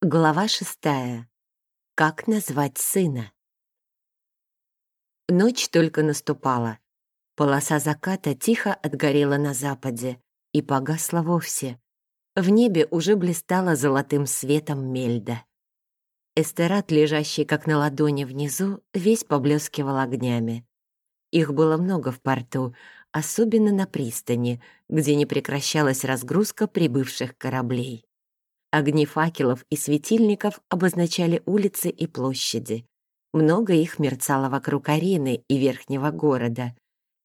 Глава шестая. Как назвать сына? Ночь только наступала. Полоса заката тихо отгорела на западе и погасла вовсе. В небе уже блистала золотым светом мельда. Эстерат, лежащий как на ладони внизу, весь поблескивал огнями. Их было много в порту, особенно на пристани, где не прекращалась разгрузка прибывших кораблей. Огни факелов и светильников обозначали улицы и площади. Много их мерцало вокруг арены и верхнего города.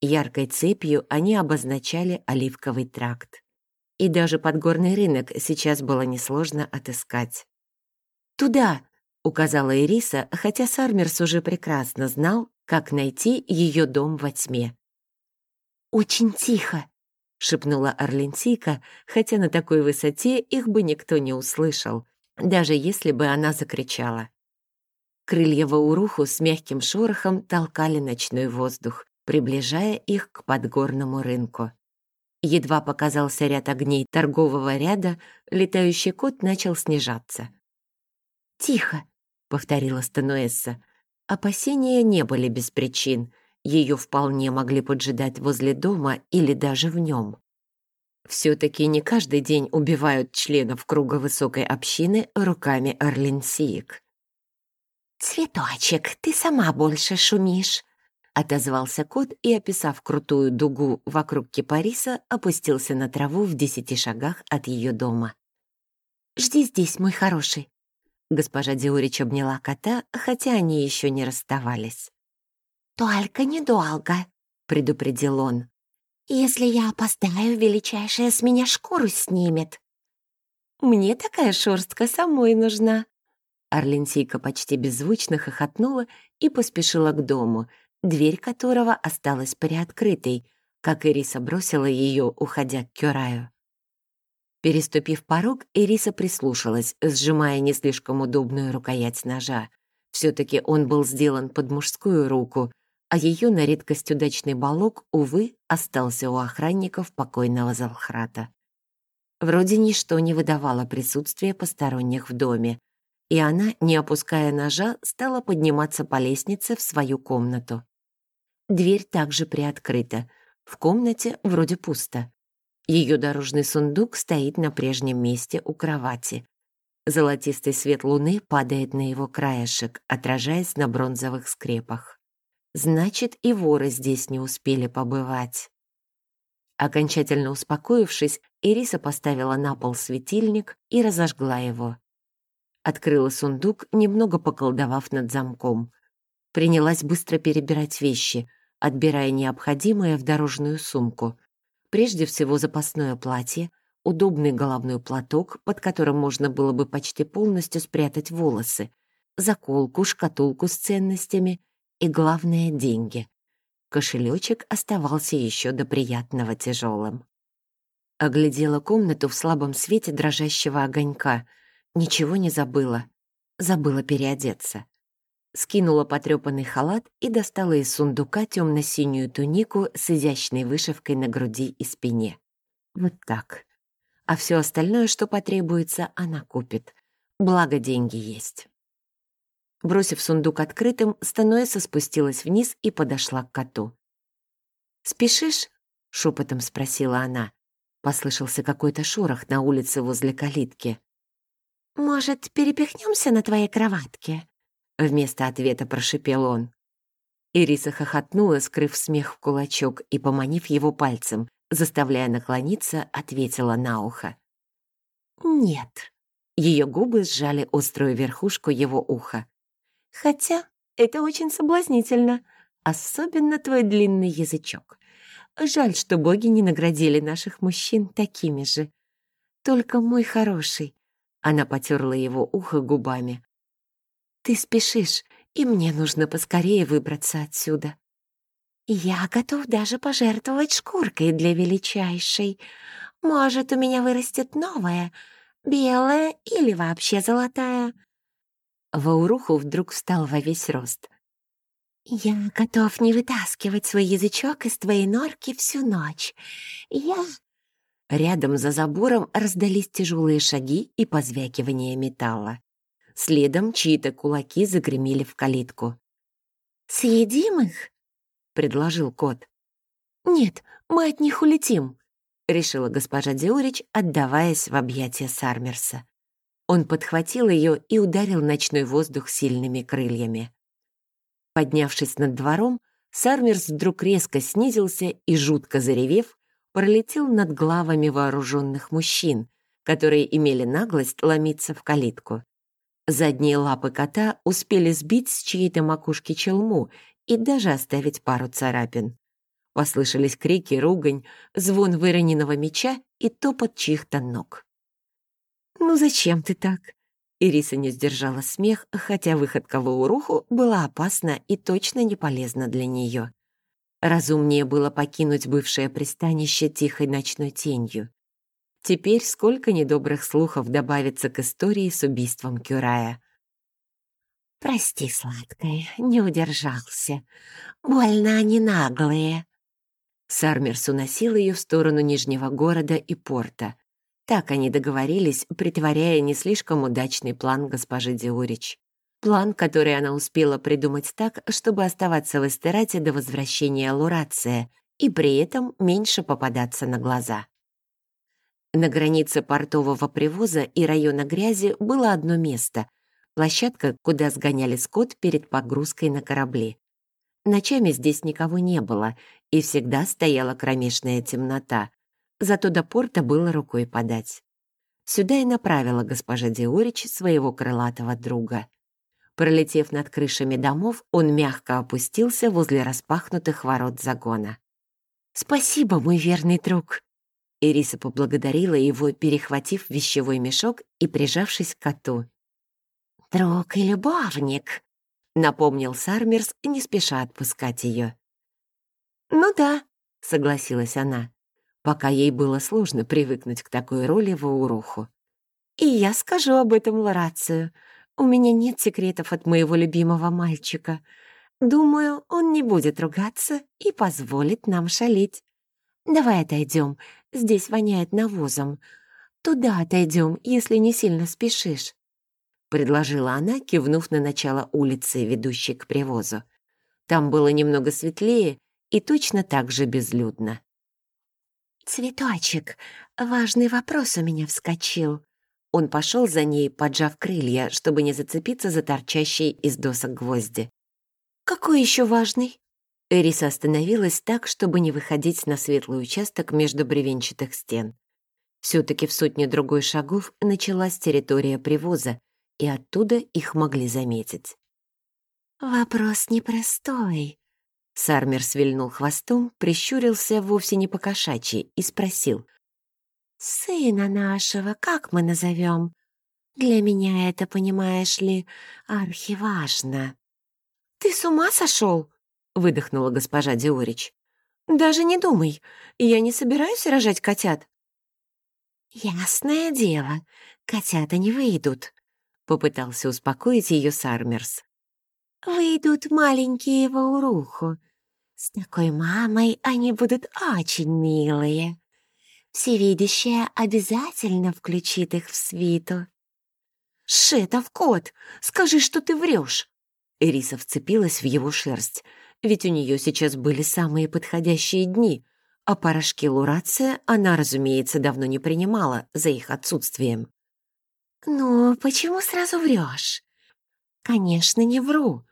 Яркой цепью они обозначали оливковый тракт. И даже подгорный рынок сейчас было несложно отыскать. «Туда!» — указала Ириса, хотя Сармерс уже прекрасно знал, как найти ее дом во тьме. «Очень тихо», — шепнула Орлентийка, хотя на такой высоте их бы никто не услышал, даже если бы она закричала. Крылья Вауруху с мягким шорохом толкали ночной воздух, приближая их к подгорному рынку. Едва показался ряд огней торгового ряда, летающий кот начал снижаться. «Тихо», — повторила Стануэсса. Опасения не были без причин — ее вполне могли поджидать возле дома или даже в нем. Все-таки не каждый день убивают членов круга высокой общины руками орленсиек. «Цветочек, ты сама больше шумишь», — отозвался кот и, описав крутую дугу вокруг кипариса, опустился на траву в десяти шагах от ее дома. «Жди здесь, мой хороший». Госпожа Диорич обняла кота, хотя они еще не расставались. «Только недолго», — предупредил он. «Если я опоздаю, величайшая с меня шкуру снимет». «Мне такая шерстка самой нужна». Орленсийка почти беззвучно хохотнула и поспешила к дому, дверь которого осталась приоткрытой, как Ириса бросила ее, уходя к Кюраю. Переступив порог, Ириса прислушалась, сжимая не слишком удобную рукоять ножа. Все-таки он был сделан под мужскую руку, а ее на редкость удачный балок, увы, остался у охранников покойного Залхрата. Вроде ничто не выдавало присутствия посторонних в доме, и она, не опуская ножа, стала подниматься по лестнице в свою комнату. Дверь также приоткрыта, в комнате вроде пусто. Ее дорожный сундук стоит на прежнем месте у кровати. Золотистый свет луны падает на его краешек, отражаясь на бронзовых скрепах. Значит, и воры здесь не успели побывать. Окончательно успокоившись, Ириса поставила на пол светильник и разожгла его. Открыла сундук, немного поколдовав над замком. Принялась быстро перебирать вещи, отбирая необходимое в дорожную сумку. Прежде всего запасное платье, удобный головной платок, под которым можно было бы почти полностью спрятать волосы, заколку, шкатулку с ценностями — и, главное, деньги. Кошелечек оставался еще до приятного тяжелым. Оглядела комнату в слабом свете дрожащего огонька. Ничего не забыла. Забыла переодеться. Скинула потрепанный халат и достала из сундука темно-синюю тунику с изящной вышивкой на груди и спине. Вот так. А все остальное, что потребуется, она купит. Благо деньги есть. Бросив сундук открытым, Стануэса спустилась вниз и подошла к коту. «Спешишь?» — шепотом спросила она. Послышался какой-то шорох на улице возле калитки. «Может, перепихнемся на твоей кроватке?» Вместо ответа прошипел он. Ириса хохотнула, скрыв смех в кулачок и, поманив его пальцем, заставляя наклониться, ответила на ухо. «Нет». Ее губы сжали острую верхушку его уха. Хотя это очень соблазнительно, особенно твой длинный язычок. Жаль, что боги не наградили наших мужчин такими же. Только мой хороший. Она потерла его ухо губами. Ты спешишь, и мне нужно поскорее выбраться отсюда. Я готов даже пожертвовать шкуркой для величайшей. Может, у меня вырастет новая, белая или вообще золотая. Вауруху вдруг встал во весь рост. «Я готов не вытаскивать свой язычок из твоей норки всю ночь. Я...» Рядом за забором раздались тяжелые шаги и позвякивание металла. Следом чьи-то кулаки загремели в калитку. «Съедим их?» — предложил кот. «Нет, мы от них улетим», — решила госпожа Диорич, отдаваясь в объятия Сармерса. Он подхватил ее и ударил ночной воздух сильными крыльями. Поднявшись над двором, Сармерс вдруг резко снизился и, жутко заревев, пролетел над главами вооруженных мужчин, которые имели наглость ломиться в калитку. Задние лапы кота успели сбить с чьей-то макушки челму и даже оставить пару царапин. Послышались крики, ругань, звон выроненного меча и топот чьих-то ног. «Ну зачем ты так?» Ириса не сдержала смех, хотя выходка в Ауруху была опасна и точно не полезна для нее. Разумнее было покинуть бывшее пристанище тихой ночной тенью. Теперь сколько недобрых слухов добавится к истории с убийством Кюрая. «Прости, сладкая, не удержался. Больно они наглые». Сармерс уносил ее в сторону Нижнего города и порта. Так они договорились, притворяя не слишком удачный план госпожи Диурич. План, который она успела придумать так, чтобы оставаться в Эстерате до возвращения Лурация и при этом меньше попадаться на глаза. На границе портового привоза и района грязи было одно место — площадка, куда сгоняли скот перед погрузкой на корабли. Ночами здесь никого не было, и всегда стояла кромешная темнота, зато до порта было рукой подать. Сюда и направила госпожа Диорич своего крылатого друга. Пролетев над крышами домов, он мягко опустился возле распахнутых ворот загона. «Спасибо, мой верный друг!» Ириса поблагодарила его, перехватив вещевой мешок и прижавшись к коту. «Друг и любовник», — напомнил Сармерс, не спеша отпускать ее. «Ну да», — согласилась она пока ей было сложно привыкнуть к такой роли в Ауруху. «И я скажу об этом Лорацию. У меня нет секретов от моего любимого мальчика. Думаю, он не будет ругаться и позволит нам шалить. Давай отойдем, здесь воняет навозом. Туда отойдем, если не сильно спешишь», — предложила она, кивнув на начало улицы, ведущей к привозу. Там было немного светлее и точно так же безлюдно. «Цветочек, важный вопрос у меня вскочил». Он пошел за ней, поджав крылья, чтобы не зацепиться за торчащие из досок гвозди. «Какой еще важный?» Эриса остановилась так, чтобы не выходить на светлый участок между бревенчатых стен. Все-таки в сотне другой шагов началась территория привоза, и оттуда их могли заметить. «Вопрос непростой», Сармер свильнул хвостом, прищурился вовсе не по-кошачьи и спросил. «Сына нашего как мы назовем? Для меня это, понимаешь ли, архиважно». «Ты с ума сошел?» — выдохнула госпожа Диорич. «Даже не думай, я не собираюсь рожать котят». «Ясное дело, котята не выйдут», — попытался успокоить ее Сармерс. Выйдут маленькие в Ауруху. С такой мамой они будут очень милые. Всевидящая обязательно включит их в свиту. «Шетов кот, скажи, что ты врешь!» Эриса вцепилась в его шерсть, ведь у нее сейчас были самые подходящие дни, а порошки Лурация она, разумеется, давно не принимала за их отсутствием. «Ну, почему сразу врешь?» «Конечно, не вру.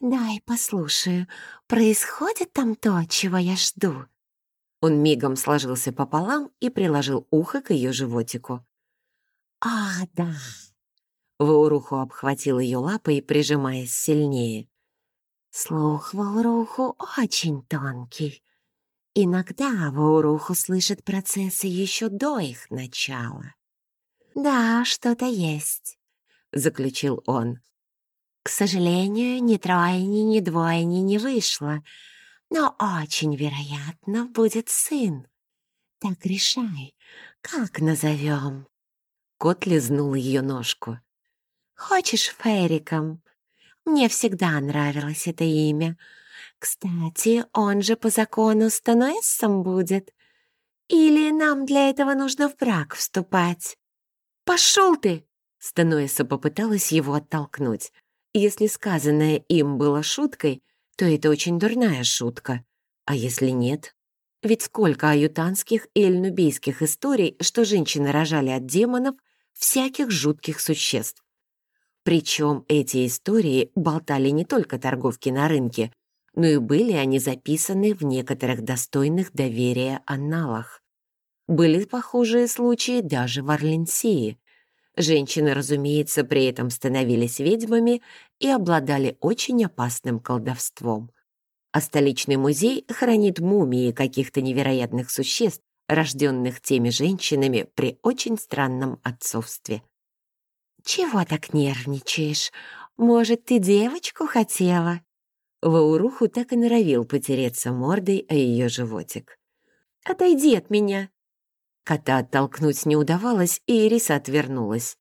«Дай послушаю, происходит там то, чего я жду?» Он мигом сложился пополам и приложил ухо к ее животику. «А, да!» Вауруху обхватил ее лапой, прижимаясь сильнее. «Слух Вауруху очень тонкий. Иногда Вауруху слышит процессы еще до их начала». «Да, что-то есть», — заключил он. К сожалению, ни тройни, ни двойни не вышло, но очень вероятно будет сын. Так решай, как назовем?» Кот лизнул ее ножку. «Хочешь Фериком? Мне всегда нравилось это имя. Кстати, он же по закону Стануэссом будет. Или нам для этого нужно в брак вступать?» «Пошел ты!» Станоэса попыталась его оттолкнуть. Если сказанное им было шуткой, то это очень дурная шутка. А если нет? Ведь сколько аютанских и эльнубийских историй, что женщины рожали от демонов, всяких жутких существ. Причем эти истории болтали не только торговки на рынке, но и были они записаны в некоторых достойных доверия анналах. Были похожие случаи даже в Орленсии. Женщины, разумеется, при этом становились ведьмами и обладали очень опасным колдовством. А столичный музей хранит мумии каких-то невероятных существ, рожденных теми женщинами при очень странном отцовстве. «Чего так нервничаешь? Может, ты девочку хотела?» Вауруху так и норовил потереться мордой о ее животик. «Отойди от меня!» Кота оттолкнуть не удавалось, и Ириса отвернулась.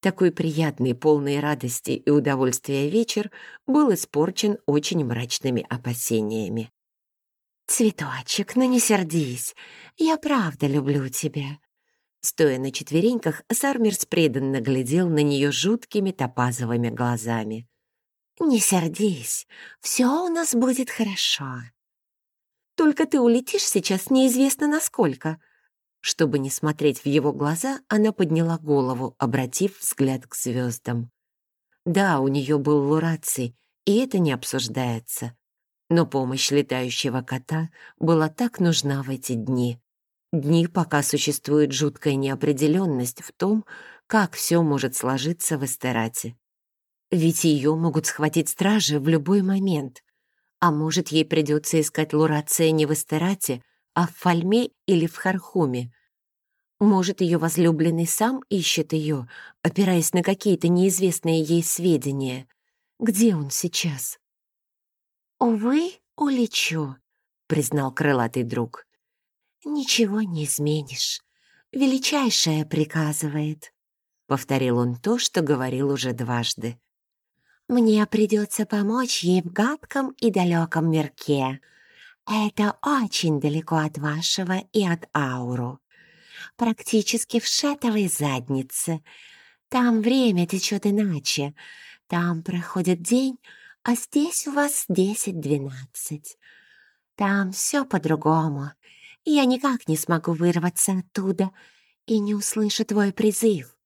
Такой приятный, полный радости и удовольствия вечер был испорчен очень мрачными опасениями. «Цветочек, ну не сердись, я правда люблю тебя». Стоя на четвереньках, Сармерс преданно глядел на нее жуткими топазовыми глазами. «Не сердись, все у нас будет хорошо. Только ты улетишь сейчас неизвестно насколько». Чтобы не смотреть в его глаза, она подняла голову, обратив взгляд к звездам. Да, у нее был лураций, и это не обсуждается. Но помощь летающего кота была так нужна в эти дни. Дни, пока существует жуткая неопределенность в том, как все может сложиться в Эстерате. Ведь ее могут схватить стражи в любой момент. А может, ей придется искать Лурация не в Эстерате, а в Фальме или в Хархуме. Может, ее возлюбленный сам ищет ее, опираясь на какие-то неизвестные ей сведения. Где он сейчас? «Увы, улечу», — признал крылатый друг. «Ничего не изменишь. Величайшее приказывает», — повторил он то, что говорил уже дважды. Мне придется помочь ей в гадком и далеком мирке. Это очень далеко от вашего и от Ауру. Практически в шатовой заднице. Там время течет иначе. Там проходит день, а здесь у вас десять-двенадцать. Там все по-другому. Я никак не смогу вырваться оттуда и не услышу твой призыв.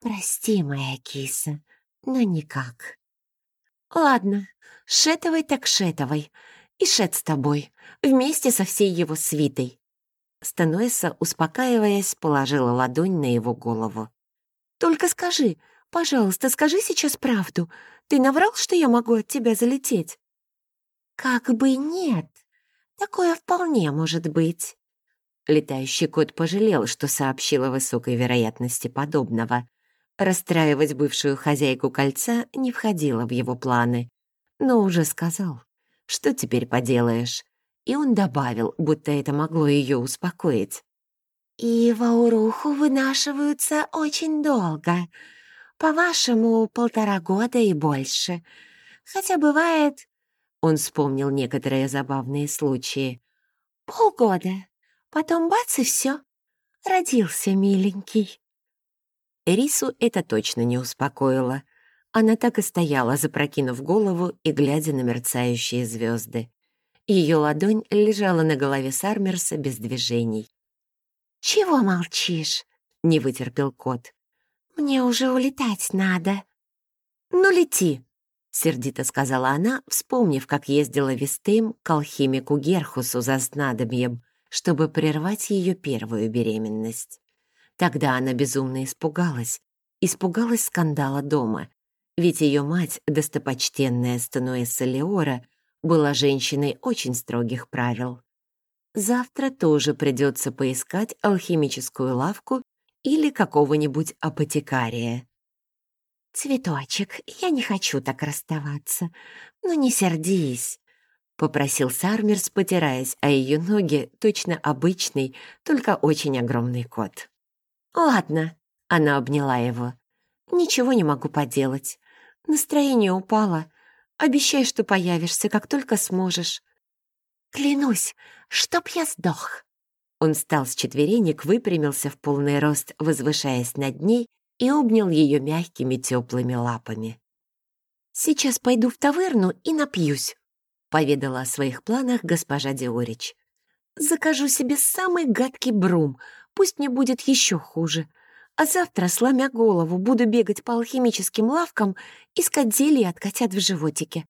Прости, моя киса, но никак. «Ладно, шетовой так шетовой. И шет с тобой, вместе со всей его свитой». Стануэса, успокаиваясь, положила ладонь на его голову. «Только скажи, пожалуйста, скажи сейчас правду. Ты наврал, что я могу от тебя залететь?» «Как бы нет. Такое вполне может быть». Летающий кот пожалел, что сообщил о высокой вероятности подобного. Расстраивать бывшую хозяйку кольца не входило в его планы, но уже сказал, что теперь поделаешь. И он добавил, будто это могло ее успокоить. «И в Ауруху вынашиваются очень долго. По-вашему, полтора года и больше. Хотя бывает...» Он вспомнил некоторые забавные случаи. «Полгода. Потом бац и все. Родился миленький». Рису это точно не успокоило. Она так и стояла, запрокинув голову и глядя на мерцающие звезды. Ее ладонь лежала на голове Сармерса без движений. «Чего молчишь?» — не вытерпел кот. «Мне уже улетать надо». «Ну, лети», — сердито сказала она, вспомнив, как ездила в Эстейм к алхимику Герхусу за снадобьем, чтобы прервать ее первую беременность. Тогда она безумно испугалась. Испугалась скандала дома. Ведь ее мать, достопочтенная Стануэса Леора, была женщиной очень строгих правил. Завтра тоже придется поискать алхимическую лавку или какого-нибудь апотекария. «Цветочек, я не хочу так расставаться. но не сердись», — попросил Сармерс, потираясь о ее ноги, точно обычный, только очень огромный кот. «Ладно», — она обняла его. «Ничего не могу поделать. Настроение упало. Обещай, что появишься, как только сможешь». «Клянусь, чтоб я сдох». Он встал с четверенек, выпрямился в полный рост, возвышаясь над ней, и обнял ее мягкими теплыми лапами. «Сейчас пойду в таверну и напьюсь», — поведала о своих планах госпожа Диорич. «Закажу себе самый гадкий брум, пусть мне будет еще хуже. А завтра, сломя голову, буду бегать по алхимическим лавкам, искать зелья от котят в животике».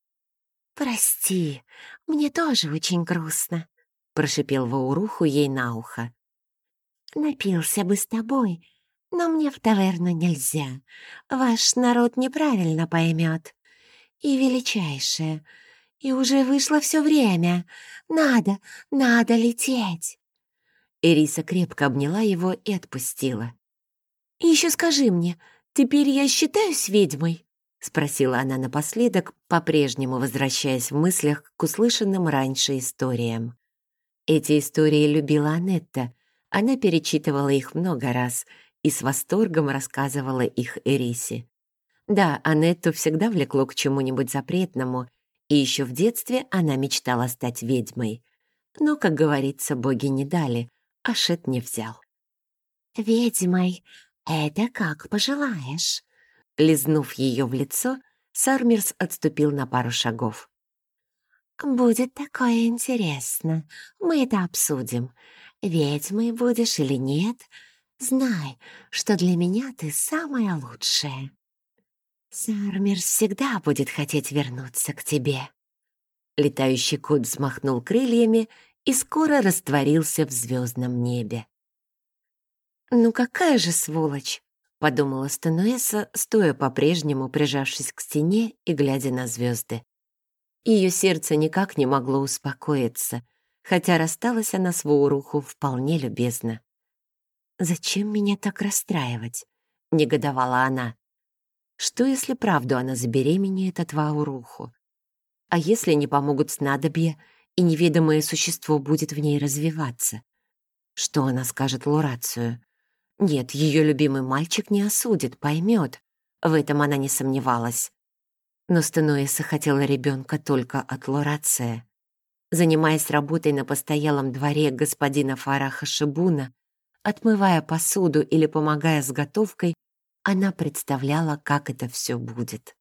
«Прости, мне тоже очень грустно», — прошипел Вауруху ей на ухо. «Напился бы с тобой, но мне в таверну нельзя. Ваш народ неправильно поймет. И величайшее. И уже вышло все время. Надо, надо лететь». Эриса крепко обняла его и отпустила. «Еще скажи мне, теперь я считаюсь ведьмой?» — спросила она напоследок, по-прежнему возвращаясь в мыслях к услышанным раньше историям. Эти истории любила Анетта. Она перечитывала их много раз и с восторгом рассказывала их Эрисе. Да, Анетту всегда влекло к чему-нибудь запретному, и еще в детстве она мечтала стать ведьмой. Но, как говорится, боги не дали, а Шет не взял. «Ведьмой «Это как пожелаешь». Лизнув ее в лицо, Сармерс отступил на пару шагов. «Будет такое интересно. Мы это обсудим. Ведьмой будешь или нет, знай, что для меня ты самая лучшая. Сармерс всегда будет хотеть вернуться к тебе». Летающий кот взмахнул крыльями и скоро растворился в звездном небе. «Ну какая же сволочь!» — подумала Стануэса, стоя по-прежнему, прижавшись к стене и глядя на звезды. Ее сердце никак не могло успокоиться, хотя рассталась она с Воуруху вполне любезно. «Зачем меня так расстраивать?» — негодовала она. «Что, если правду она забеременеет от Вауруху? А если не помогут снадобья, и неведомое существо будет в ней развиваться? Что она скажет Лурацию? Нет, ее любимый мальчик не осудит, поймет. В этом она не сомневалась. Но Стенуэса хотела ребенка только от Лорация. Занимаясь работой на постоялом дворе господина Фараха Шибуна, отмывая посуду или помогая с готовкой, она представляла, как это все будет.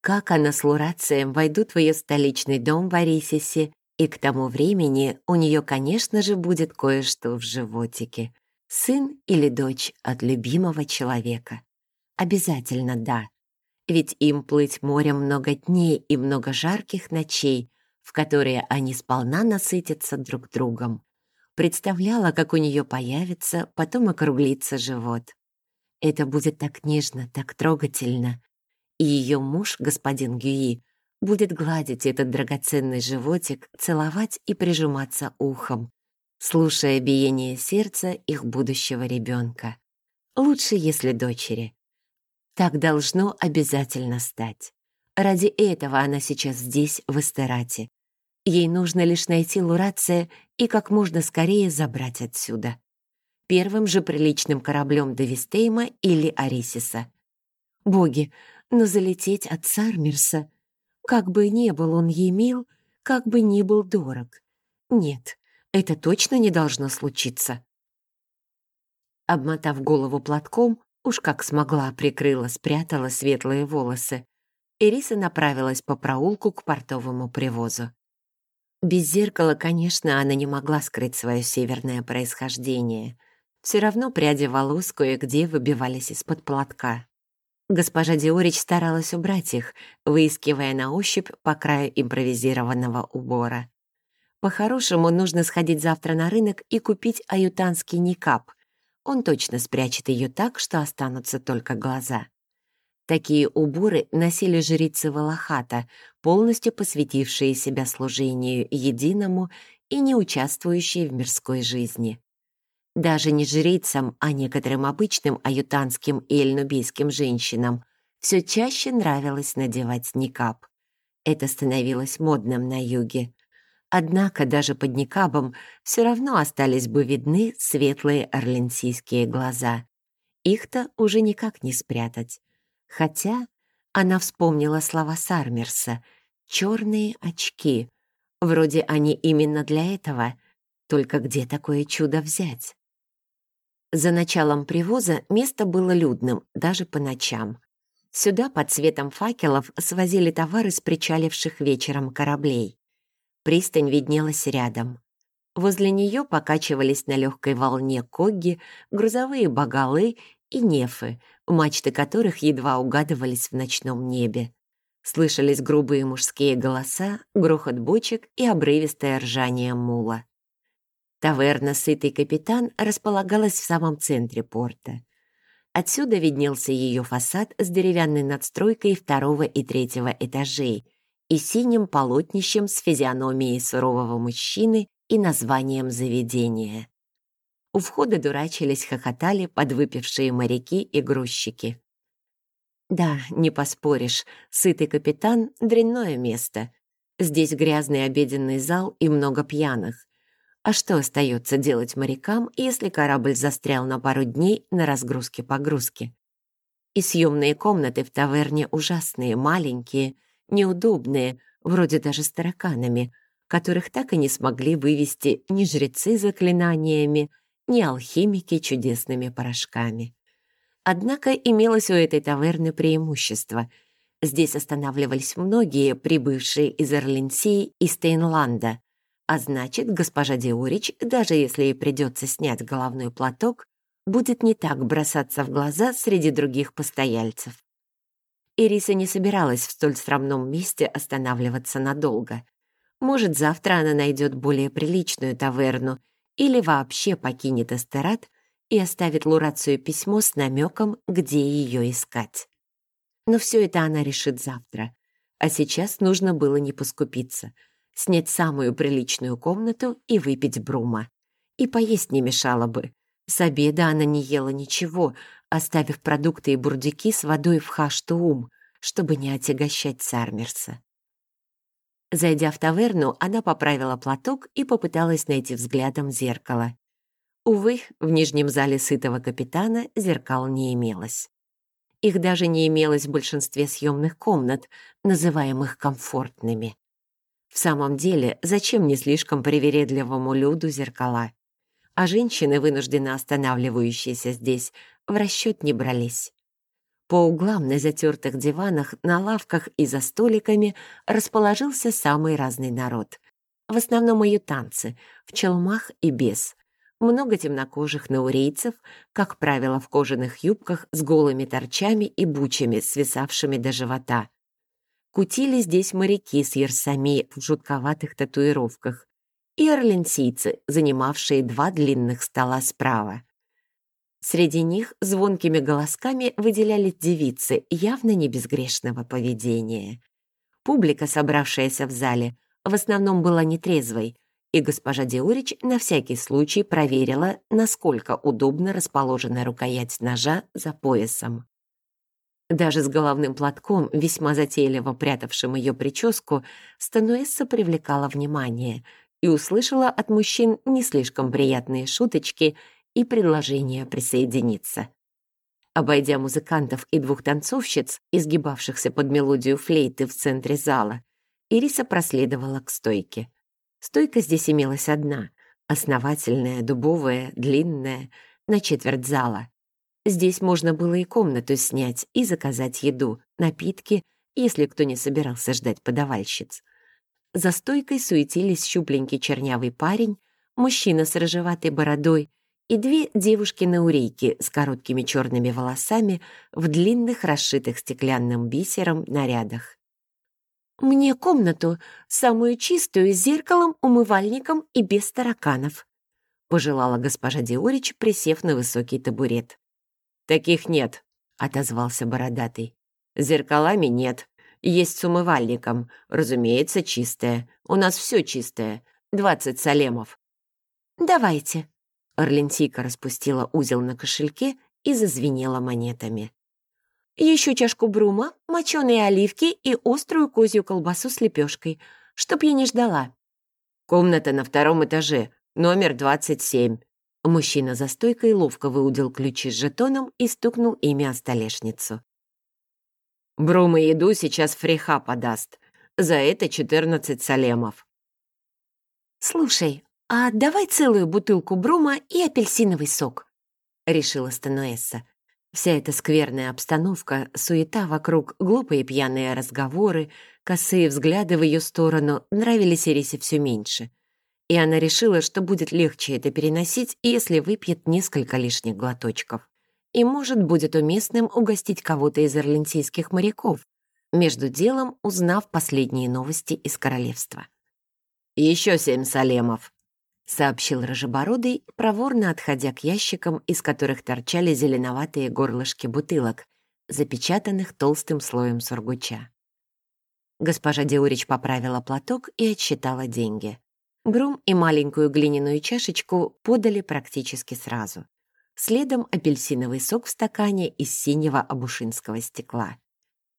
Как она с Лурацием войдут в ее столичный дом в Арисисе, и к тому времени у нее, конечно же, будет кое-что в животике — Сын или дочь от любимого человека? Обязательно да. Ведь им плыть морем много дней и много жарких ночей, в которые они сполна насытятся друг другом. Представляла, как у нее появится, потом округлится живот. Это будет так нежно, так трогательно. И ее муж, господин Гюи, будет гладить этот драгоценный животик, целовать и прижиматься ухом, слушая биение сердца их будущего ребенка. Лучше, если дочери. Так должно обязательно стать. Ради этого она сейчас здесь, в Эстерате. Ей нужно лишь найти Лурация и как можно скорее забрать отсюда. Первым же приличным кораблем до Вистейма или Арисиса. Боги, но залететь от Сармерса, как бы ни был он ей мил, как бы ни был дорог. Нет, это точно не должно случиться. Обмотав голову платком, уж как смогла прикрыла, спрятала светлые волосы. Ириса направилась по проулку к портовому привозу. Без зеркала, конечно, она не могла скрыть свое северное происхождение. Все равно пряди волос кое-где выбивались из-под платка. Госпожа Диорич старалась убрать их, выискивая на ощупь по краю импровизированного убора. По-хорошему, нужно сходить завтра на рынок и купить аютанский никап. Он точно спрячет ее так, что останутся только глаза. Такие уборы носили жрицы Валахата, полностью посвятившие себя служению единому и не участвующие в мирской жизни. Даже не жрицам, а некоторым обычным аютанским и эльнубийским женщинам все чаще нравилось надевать никап. Это становилось модным на юге. Однако даже под никабом все равно остались бы видны светлые орленсийские глаза. Их-то уже никак не спрятать. Хотя она вспомнила слова Сармерса «черные очки». Вроде они именно для этого, только где такое чудо взять? За началом привоза место было людным, даже по ночам. Сюда под светом факелов свозили товары с причаливших вечером кораблей. Пристань виднелась рядом. Возле нее покачивались на легкой волне когги, грузовые багалы и нефы, мачты которых едва угадывались в ночном небе. Слышались грубые мужские голоса, грохот бочек и обрывистое ржание мула. Таверна «Сытый капитан» располагалась в самом центре порта. Отсюда виднелся ее фасад с деревянной надстройкой второго и третьего этажей и синим полотнищем с физиономией сурового мужчины и названием заведения. У входа дурачились, хохотали подвыпившие моряки и грузчики. Да, не поспоришь, сытый капитан — дрянное место. Здесь грязный обеденный зал и много пьяных. А что остается делать морякам, если корабль застрял на пару дней на разгрузке-погрузке? И съемные комнаты в таверне ужасные, маленькие, неудобные, вроде даже с тараканами, которых так и не смогли вывести ни жрецы заклинаниями, ни алхимики чудесными порошками. Однако имелось у этой таверны преимущество. Здесь останавливались многие, прибывшие из Орленсии и Стейнланда, а значит, госпожа Диорич, даже если ей придется снять головной платок, будет не так бросаться в глаза среди других постояльцев. Ириса не собиралась в столь срамном месте останавливаться надолго. Может, завтра она найдет более приличную таверну или вообще покинет Эстерат и оставит Лурацию письмо с намеком, где ее искать. Но все это она решит завтра. А сейчас нужно было не поскупиться, снять самую приличную комнату и выпить брума. И поесть не мешало бы. С обеда она не ела ничего, оставив продукты и бурдюки с водой в хаштуум, чтобы не отягощать Сармерса. Зайдя в таверну, она поправила платок и попыталась найти взглядом зеркало. Увы, в нижнем зале сытого капитана зеркал не имелось. Их даже не имелось в большинстве съемных комнат, называемых комфортными. В самом деле, зачем не слишком привередливому люду зеркала? А женщины, вынужденно останавливающиеся здесь, в расчет не брались. По углам на затертых диванах, на лавках и за столиками расположился самый разный народ. В основном аютанцы, в челмах и без, много темнокожих наурейцев, как правило, в кожаных юбках с голыми торчами и бучами, свисавшими до живота. Кутили здесь моряки с ерсами в жутковатых татуировках и орленсийцы, занимавшие два длинных стола справа. Среди них звонкими голосками выделялись девицы явно не безгрешного поведения. Публика, собравшаяся в зале, в основном была нетрезвой — и госпожа Диорич на всякий случай проверила, насколько удобно расположена рукоять ножа за поясом. Даже с головным платком, весьма затейливо прятавшим ее прическу, Стануэсса привлекала внимание и услышала от мужчин не слишком приятные шуточки и предложение присоединиться. Обойдя музыкантов и двух танцовщиц, изгибавшихся под мелодию флейты в центре зала, Ириса проследовала к стойке — Стойка здесь имелась одна, основательная, дубовая, длинная, на четверть зала. Здесь можно было и комнату снять, и заказать еду, напитки, если кто не собирался ждать подавальщиц. За стойкой суетились щупленький чернявый парень, мужчина с рыжеватой бородой и две девушки на урейке с короткими черными волосами в длинных, расшитых стеклянным бисером нарядах. «Мне комнату, самую чистую, с зеркалом, умывальником и без тараканов», пожелала госпожа Диорич, присев на высокий табурет. «Таких нет», — отозвался бородатый. «Зеркалами нет. Есть с умывальником. Разумеется, чистое. У нас все чистое. Двадцать салемов». «Давайте». Орлентийка распустила узел на кошельке и зазвенела монетами еще чашку брума, моченые оливки и острую козью колбасу с лепешкой, чтоб я не ждала. Комната на втором этаже, номер 27. Мужчина за стойкой ловко выудил ключи с жетоном и стукнул ими о столешницу. Брум и еду сейчас фреха подаст. За это 14 салемов. «Слушай, а давай целую бутылку брума и апельсиновый сок», решила Стануэсса. Вся эта скверная обстановка, суета вокруг, глупые пьяные разговоры, косые взгляды в ее сторону нравились Ирисе все меньше. И она решила, что будет легче это переносить, если выпьет несколько лишних глоточков. И, может, будет уместным угостить кого-то из ирландийских моряков, между делом узнав последние новости из королевства. «Еще семь салемов», — сообщил Рожебородый, проворно отходя к ящикам, из которых торчали зеленоватые горлышки бутылок, запечатанных толстым слоем сургуча. Госпожа Деурич поправила платок и отсчитала деньги. Брум и маленькую глиняную чашечку подали практически сразу. Следом апельсиновый сок в стакане из синего абушинского стекла.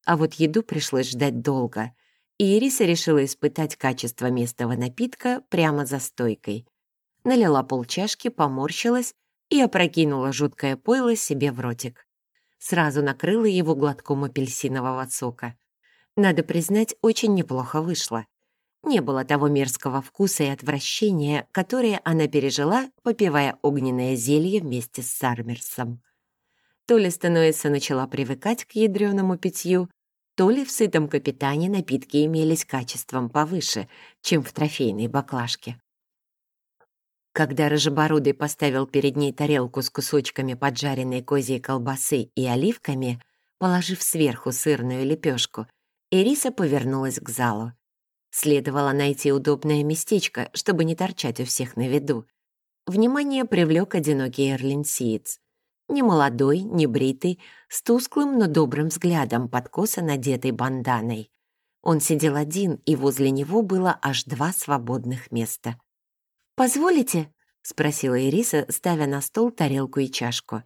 А вот еду пришлось ждать долго, и Ириса решила испытать качество местного напитка прямо за стойкой. Налила полчашки, поморщилась и опрокинула жуткое пойло себе в ротик. Сразу накрыла его глотком апельсинового сока. Надо признать, очень неплохо вышло. Не было того мерзкого вкуса и отвращения, которое она пережила, попивая огненное зелье вместе с Сармерсом. То ли Стануэса начала привыкать к ядреному питью, то ли в сытом капитане напитки имелись качеством повыше, чем в трофейной баклажке. Когда Рожебородый поставил перед ней тарелку с кусочками поджаренной козьей колбасы и оливками, положив сверху сырную лепешку, Ириса повернулась к залу. Следовало найти удобное местечко, чтобы не торчать у всех на виду. Внимание привлек одинокий эрлинсиец. Не молодой, не бритый, с тусклым, но добрым взглядом под косо надетой банданой. Он сидел один, и возле него было аж два свободных места. «Позволите?» — спросила Ириса, ставя на стол тарелку и чашку.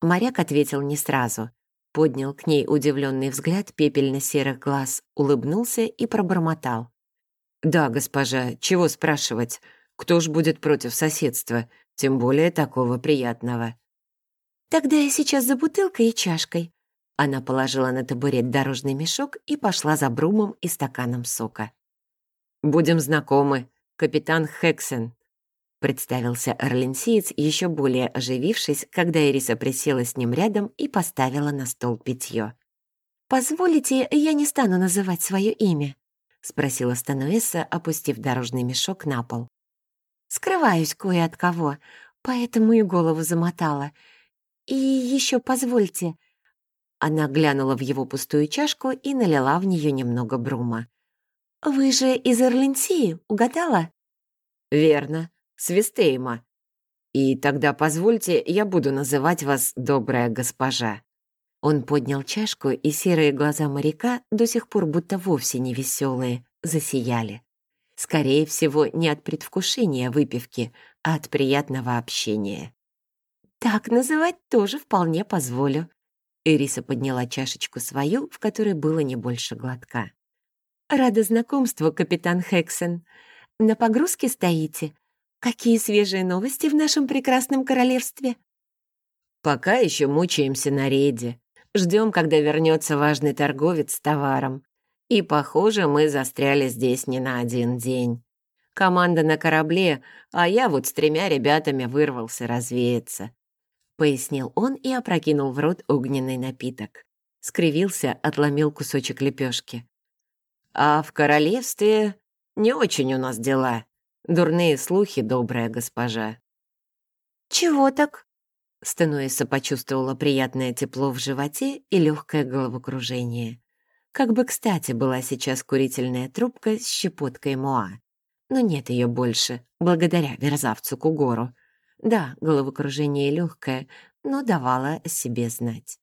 Моряк ответил не сразу. Поднял к ней удивленный взгляд пепельно-серых глаз, улыбнулся и пробормотал. «Да, госпожа, чего спрашивать? Кто ж будет против соседства, тем более такого приятного?» «Тогда я сейчас за бутылкой и чашкой». Она положила на табурет дорожный мешок и пошла за брумом и стаканом сока. «Будем знакомы, капитан Хексен», — представился орленсиец, еще более оживившись, когда Эриса присела с ним рядом и поставила на стол питье. «Позволите, я не стану называть свое имя?» — спросила Стануэса, опустив дорожный мешок на пол. «Скрываюсь кое от кого, поэтому и голову замотала. И еще позвольте». Она глянула в его пустую чашку и налила в нее немного брума. «Вы же из Орленсии, угадала?» «Верно, Свистейма. И тогда позвольте, я буду называть вас добрая госпожа». Он поднял чашку, и серые глаза моряка, до сих пор будто вовсе не веселые, засияли. Скорее всего, не от предвкушения выпивки, а от приятного общения. «Так называть тоже вполне позволю». Эриса подняла чашечку свою, в которой было не больше глотка. «Рада знакомству, капитан Хексен. На погрузке стоите? Какие свежие новости в нашем прекрасном королевстве?» «Пока еще мучаемся на рейде. Ждем, когда вернется важный торговец с товаром. И, похоже, мы застряли здесь не на один день. Команда на корабле, а я вот с тремя ребятами вырвался развеяться пояснил он и опрокинул в рот огненный напиток. Скривился, отломил кусочек лепешки. «А в королевстве не очень у нас дела. Дурные слухи, добрая госпожа». «Чего так?» Стенуэса почувствовала приятное тепло в животе и легкое головокружение. Как бы кстати была сейчас курительная трубка с щепоткой муа. Но нет ее больше, благодаря мерзавцу Кугору. Да, головокружение легкое, но давало о себе знать.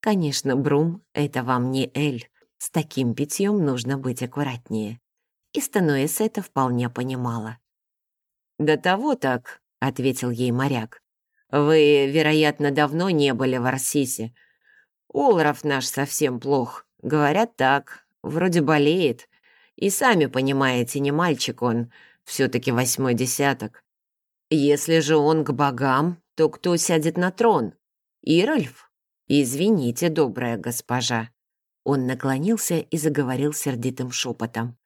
Конечно, Брум — это вам не Эль. С таким питьем нужно быть аккуратнее. И Стануэс это вполне понимала. «До того так», — ответил ей моряк. «Вы, вероятно, давно не были в Арсисе. Олров наш совсем плох. Говорят так, вроде болеет. И сами понимаете, не мальчик он, все таки восьмой десяток. Если же он к богам, то кто сядет на трон? Ирольф? Извините, добрая госпожа. Он наклонился и заговорил сердитым шепотом.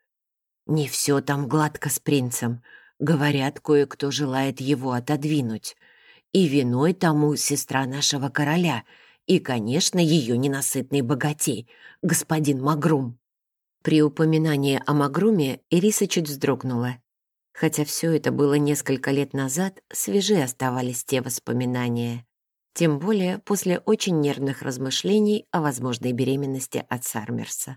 Не все там гладко с принцем. Говорят, кое-кто желает его отодвинуть. И виной тому сестра нашего короля, и, конечно, ее ненасытный богатей, господин Магрум. При упоминании о Магруме Ириса чуть вздрогнула. Хотя все это было несколько лет назад, свежи оставались те воспоминания. Тем более после очень нервных размышлений о возможной беременности от Сармерса.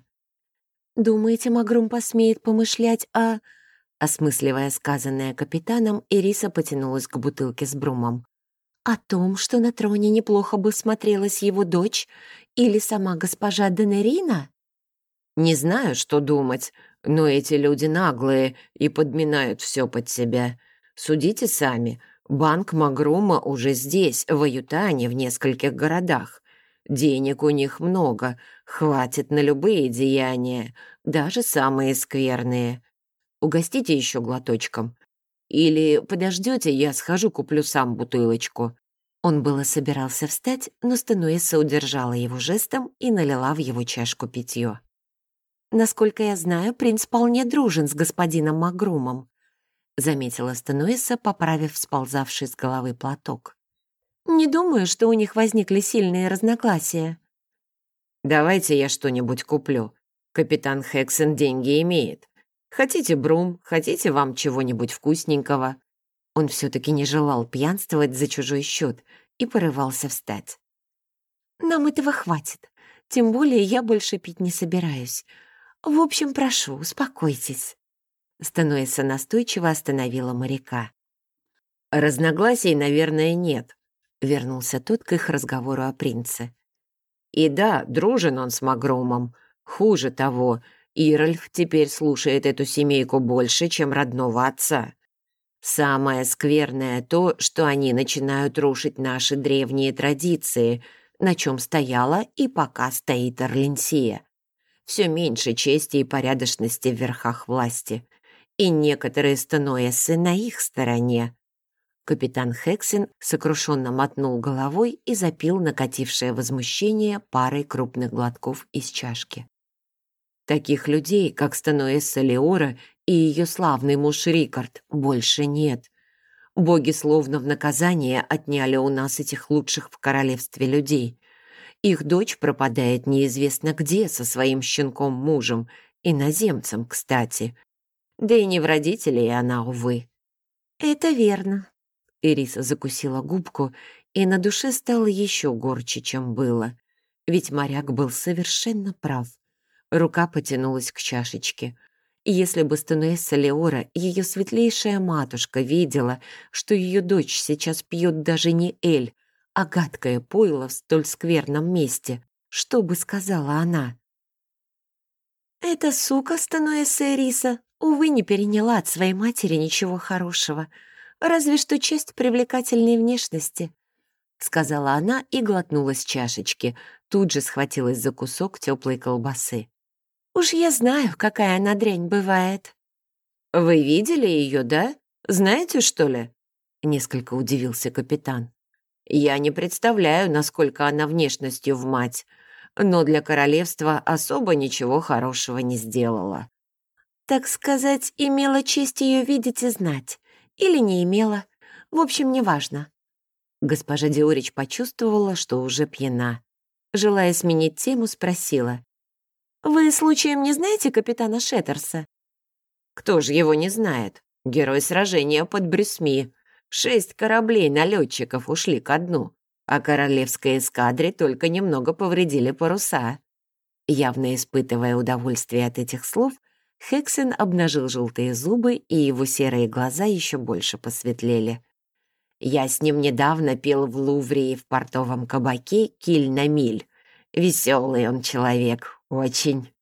«Думаете, Магрум посмеет помышлять о...» Осмысливая сказанное капитаном, Ириса потянулась к бутылке с брумом. «О том, что на троне неплохо бы смотрелась его дочь или сама госпожа Денерина?» «Не знаю, что думать, но эти люди наглые и подминают все под себя. Судите сами, банк Магрума уже здесь, в Аютане, в нескольких городах. Денег у них много, хватит на любые деяния, даже самые скверные. Угостите еще глоточком. Или подождете, я схожу, куплю сам бутылочку». Он было собирался встать, но Стенуэса удержала его жестом и налила в его чашку питье. «Насколько я знаю, принц вполне дружен с господином Магрумом», заметила Стенуэса, поправив сползавший с головы платок. «Не думаю, что у них возникли сильные разногласия». «Давайте я что-нибудь куплю. Капитан Хексен деньги имеет. Хотите брум, хотите вам чего-нибудь вкусненького». Он все-таки не желал пьянствовать за чужой счет и порывался встать. «Нам этого хватит. Тем более я больше пить не собираюсь. В общем, прошу, успокойтесь». Стануэса настойчиво остановила моряка. «Разногласий, наверное, нет», — вернулся тот к их разговору о принце. «И да, дружен он с Магромом. Хуже того, Ирольф теперь слушает эту семейку больше, чем родного отца. Самое скверное то, что они начинают рушить наши древние традиции, на чем стояла и пока стоит Орленсия. Все меньше чести и порядочности в верхах власти. И некоторые станоэсы на их стороне. Капитан Хексин сокрушенно мотнул головой и запил накатившее возмущение парой крупных глотков из чашки. Таких людей, как Стануэсса Леора и ее славный муж Рикард, больше нет. Боги словно в наказание отняли у нас этих лучших в королевстве людей. Их дочь пропадает неизвестно где со своим щенком-мужем, иноземцем, кстати. Да и не в родителей она, увы. «Это верно», — Ириса закусила губку, и на душе стало еще горче, чем было. Ведь моряк был совершенно прав. Рука потянулась к чашечке. Если бы Стануэсса Леора, ее светлейшая матушка, видела, что ее дочь сейчас пьет даже не эль, а гадкое пойло в столь скверном месте, что бы сказала она? «Эта сука Стануэсса Эриса, увы, не переняла от своей матери ничего хорошего, разве что часть привлекательной внешности», сказала она и глотнула с чашечки, тут же схватилась за кусок теплой колбасы. Уж я знаю, какая она дрянь бывает». «Вы видели ее, да? Знаете, что ли?» Несколько удивился капитан. «Я не представляю, насколько она внешностью в мать, но для королевства особо ничего хорошего не сделала». «Так сказать, имела честь ее видеть и знать. Или не имела. В общем, неважно». Госпожа Диорич почувствовала, что уже пьяна. Желая сменить тему, спросила. «Вы случаем не знаете капитана Шеттерса?» «Кто же его не знает? Герой сражения под Брюсми. Шесть кораблей налетчиков ушли ко дну, а королевской эскадре только немного повредили паруса». Явно испытывая удовольствие от этих слов, Хексен обнажил желтые зубы, и его серые глаза еще больше посветлели. «Я с ним недавно пил в Лувре и в портовом кабаке «Киль на миль». Веселый он человек, очень.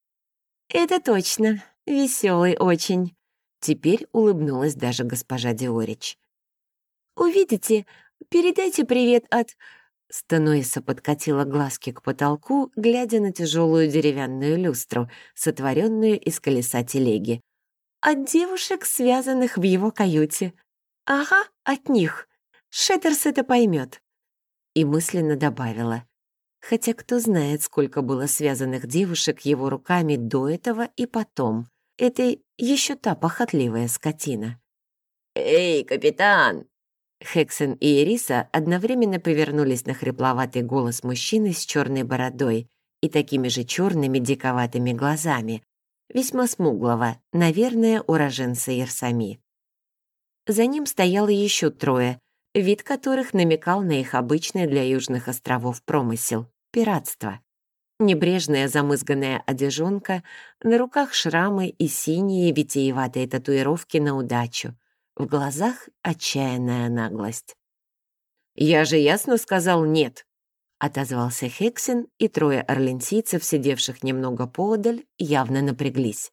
Это точно, веселый очень. Теперь улыбнулась даже госпожа Диорич. «Увидите, передайте привет от...» Стануиса подкатила глазки к потолку, глядя на тяжелую деревянную люстру, сотворенную из колеса телеги. «От девушек, связанных в его каюте. Ага, от них. Шеттерс это поймет». И мысленно добавила. Хотя кто знает, сколько было связанных девушек его руками до этого и потом. Это еще та похотливая скотина. «Эй, капитан!» Хексен и Ириса одновременно повернулись на хрипловатый голос мужчины с черной бородой и такими же черными диковатыми глазами, весьма смуглого, наверное, уроженца Ерсами. За ним стояло еще трое, вид которых намекал на их обычный для Южных островов промысел — пиратство. Небрежная замызганная одежонка, на руках шрамы и синие витиеватые татуировки на удачу, в глазах отчаянная наглость. «Я же ясно сказал нет», — отозвался Хексин, и трое орленсийцев, сидевших немного поодаль, явно напряглись.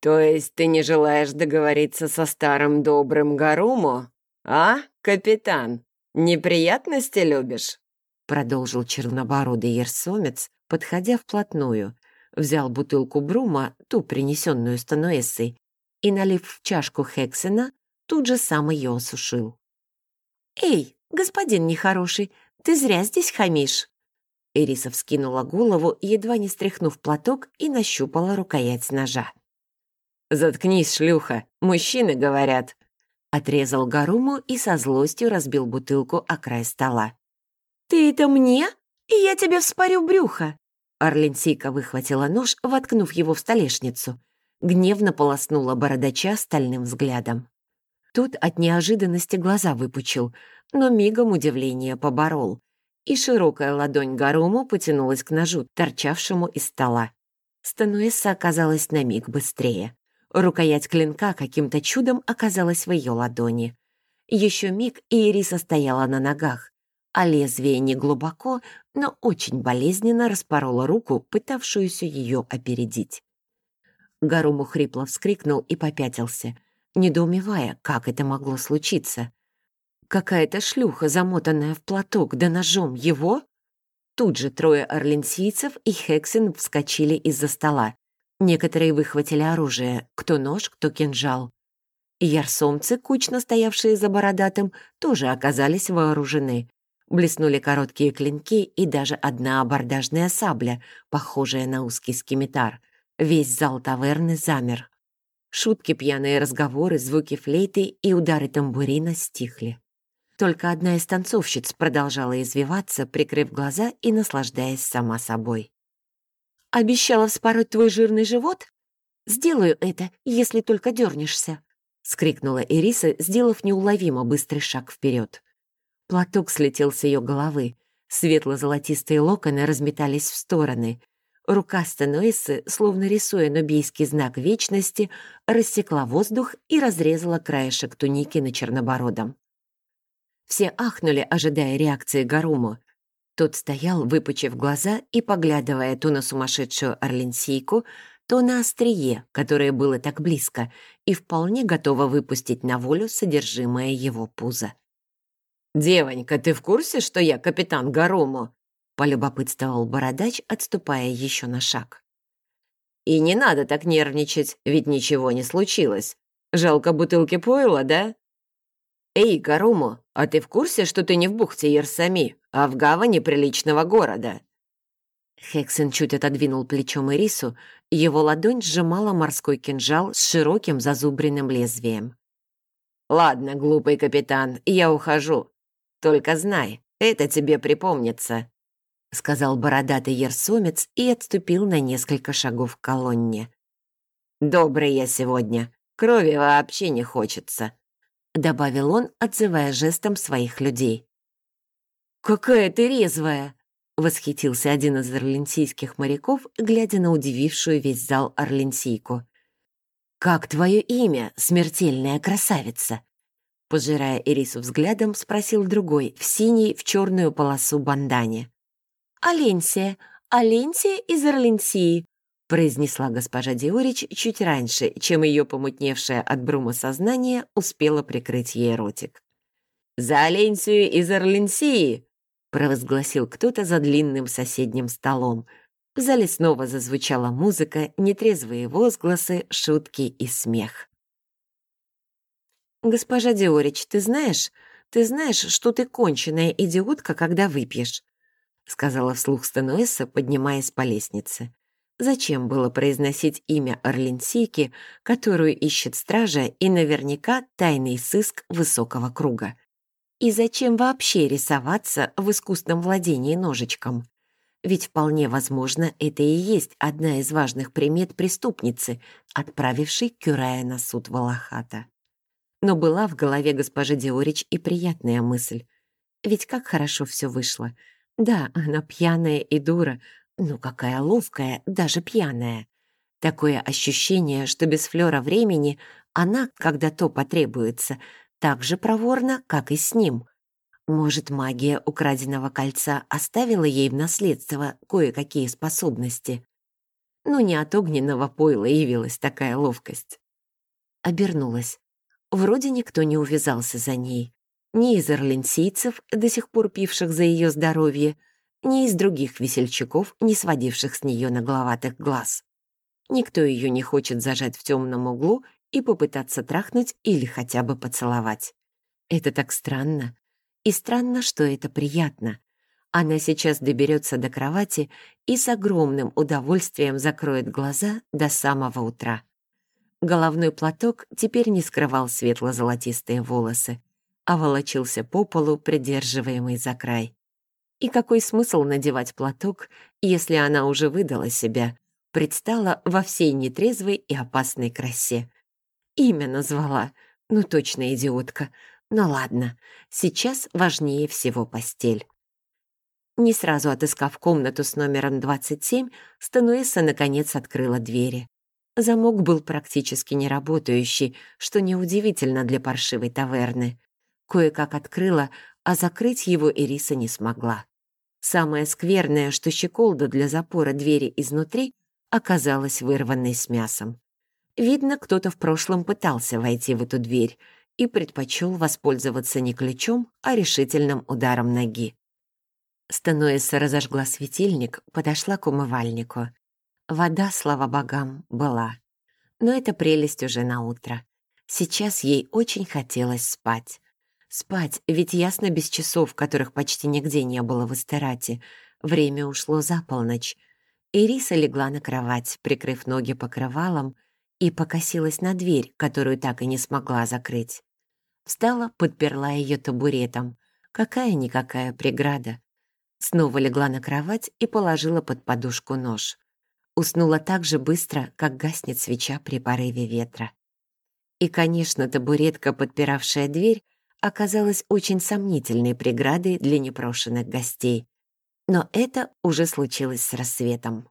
«То есть ты не желаешь договориться со старым добрым Гаруму, а, капитан? Неприятности любишь?» Продолжил чернобородый ерсомец, подходя вплотную, взял бутылку брума, ту принесенную стануэссой, и, налив в чашку Хексена, тут же сам ее осушил. «Эй, господин нехороший, ты зря здесь хамишь!» Эриса вскинула голову, едва не стряхнув платок, и нащупала рукоять ножа. «Заткнись, шлюха, мужчины говорят!» Отрезал Гаруму и со злостью разбил бутылку о край стола. «Ты это мне? И я тебе вспорю брюхо!» Орленсийка выхватила нож, воткнув его в столешницу. Гневно полоснула бородача стальным взглядом. Тут от неожиданности глаза выпучил, но мигом удивление поборол. И широкая ладонь Гаруму потянулась к ножу, торчавшему из стола. Стануэса оказалась на миг быстрее. Рукоять клинка каким-то чудом оказалась в ее ладони. Еще миг, и Ириса стояла на ногах, а лезвие не глубоко, но очень болезненно распороло руку, пытавшуюся ее опередить. Гаруму хрипло вскрикнул и попятился, недоумевая, как это могло случиться. Какая-то шлюха, замотанная в платок, да ножом его? Тут же трое орленсийцев и Хексен вскочили из-за стола. Некоторые выхватили оружие, кто нож, кто кинжал. Ярсомцы, кучно стоявшие за бородатым, тоже оказались вооружены. Блеснули короткие клинки и даже одна абордажная сабля, похожая на узкий скимитар. Весь зал таверны замер. Шутки, пьяные разговоры, звуки флейты и удары тамбурина стихли. Только одна из танцовщиц продолжала извиваться, прикрыв глаза и наслаждаясь сама собой. «Обещала вспороть твой жирный живот? Сделаю это, если только дернешься», — скрикнула Ириса, сделав неуловимо быстрый шаг вперед. Платок слетел с ее головы. Светло-золотистые локоны разметались в стороны. Рука Стенуэсы, словно рисуя нобийский знак вечности, рассекла воздух и разрезала краешек туники на чернобородом. Все ахнули, ожидая реакции Гаруму. Тот стоял, выпучив глаза и поглядывая то на сумасшедшую орленсийку, то на острие, которое было так близко, и вполне готово выпустить на волю содержимое его пуза. «Девонька, ты в курсе, что я капитан Гарому?» — полюбопытствовал бородач, отступая еще на шаг. «И не надо так нервничать, ведь ничего не случилось. Жалко бутылки пойла, да?» «Эй, Гаруму, а ты в курсе, что ты не в бухте Ерсами, а в гавани приличного города?» Хексен чуть отодвинул плечом Ирису, его ладонь сжимала морской кинжал с широким зазубренным лезвием. «Ладно, глупый капитан, я ухожу. Только знай, это тебе припомнится», — сказал бородатый ерсомец и отступил на несколько шагов к колонне. «Добрый я сегодня, крови вообще не хочется», — добавил он, отзывая жестом своих людей. «Какая ты резвая!» — восхитился один из орленсийских моряков, глядя на удивившую весь зал орленсийку. «Как твое имя, смертельная красавица?» Пожирая Ирису взглядом, спросил другой, в синий, в черную полосу бандане. «Аленсия, Аленсия из Орленсии», произнесла госпожа Диорич чуть раньше, чем ее помутневшее от брума сознание успело прикрыть ей ротик. «За Аленсию из Орленсии!» провозгласил кто-то за длинным соседним столом. В зале снова зазвучала музыка, нетрезвые возгласы, шутки и смех. «Госпожа Диорич, ты знаешь, ты знаешь, что ты конченая идиотка, когда выпьешь?» Сказала вслух Стенуэса, поднимаясь по лестнице. Зачем было произносить имя Орленсийки, которую ищет стража и наверняка тайный сыск высокого круга? И зачем вообще рисоваться в искусственном владении ножичком? Ведь вполне возможно, это и есть одна из важных примет преступницы, отправившей Кюрая на суд Валахата. Но была в голове госпожи Диорич и приятная мысль. Ведь как хорошо все вышло. Да, она пьяная и дура, но какая ловкая, даже пьяная. Такое ощущение, что без флёра времени она, когда то потребуется, так же проворна, как и с ним. Может, магия украденного кольца оставила ей в наследство кое-какие способности? Ну, не от огненного пойла явилась такая ловкость. Обернулась. Вроде никто не увязался за ней. Ни из орленсийцев, до сих пор пивших за ее здоровье, ни из других весельчаков, не сводивших с нее нагловатых глаз. Никто ее не хочет зажать в темном углу и попытаться трахнуть или хотя бы поцеловать. Это так странно. И странно, что это приятно. Она сейчас доберется до кровати и с огромным удовольствием закроет глаза до самого утра. Головной платок теперь не скрывал светло-золотистые волосы, а волочился по полу, придерживаемый за край. И какой смысл надевать платок, если она уже выдала себя, предстала во всей нетрезвой и опасной красе. Имя назвала. Ну, точно идиотка. Ну ладно, сейчас важнее всего постель. Не сразу отыскав комнату с номером 27, Стануэса наконец открыла двери. Замок был практически неработающий, что неудивительно для паршивой таверны. Кое-как открыла, а закрыть его Ириса не смогла. Самое скверное, что щеколда для запора двери изнутри оказалась вырванной с мясом. Видно, кто-то в прошлом пытался войти в эту дверь и предпочел воспользоваться не ключом, а решительным ударом ноги. Стануэса разожгла светильник, подошла к умывальнику. Вода, слава богам, была. Но это прелесть уже на утро. Сейчас ей очень хотелось спать. Спать, ведь ясно без часов, которых почти нигде не было в Эстерате. Время ушло за полночь. Ириса легла на кровать, прикрыв ноги покрывалом, и покосилась на дверь, которую так и не смогла закрыть. Встала, подперла ее табуретом. Какая-никакая преграда. Снова легла на кровать и положила под подушку нож. Уснула так же быстро, как гаснет свеча при порыве ветра. И, конечно, табуретка, подпиравшая дверь, оказалась очень сомнительной преградой для непрошенных гостей. Но это уже случилось с рассветом.